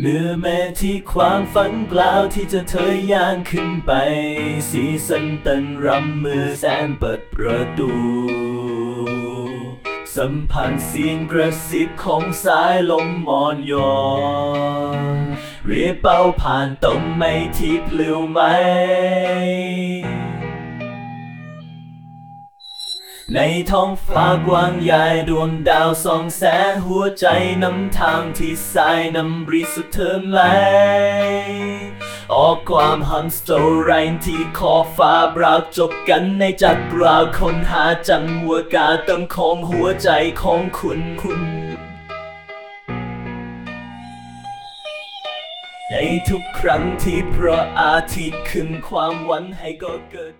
เมื่อแม้ที่ความฝันเปล่าที่จะเธอย่างขึ้นไป สีสันเตันรำมือแสนเปิดประตู สัมพันธ์เสียงกระซิบของสายลมมอนยอนเรียบเป้าผ่านต้นไม้ที่ปลิวไหม ในท้องฟ้ากว้างใหญ่ดวงดาวสองแสงหัวใจนำทางที่สายนำบริสุทธิ์เธอไหลออกความหันสโตรายที่ขอฟ้าบรากจบกันในจักรวาคนหาจังหัวกาเติมของหัวใจของคุณคุณในทุกครั้งที่พระอาทิตย์ขึ้นความหวันให้ก็เกิด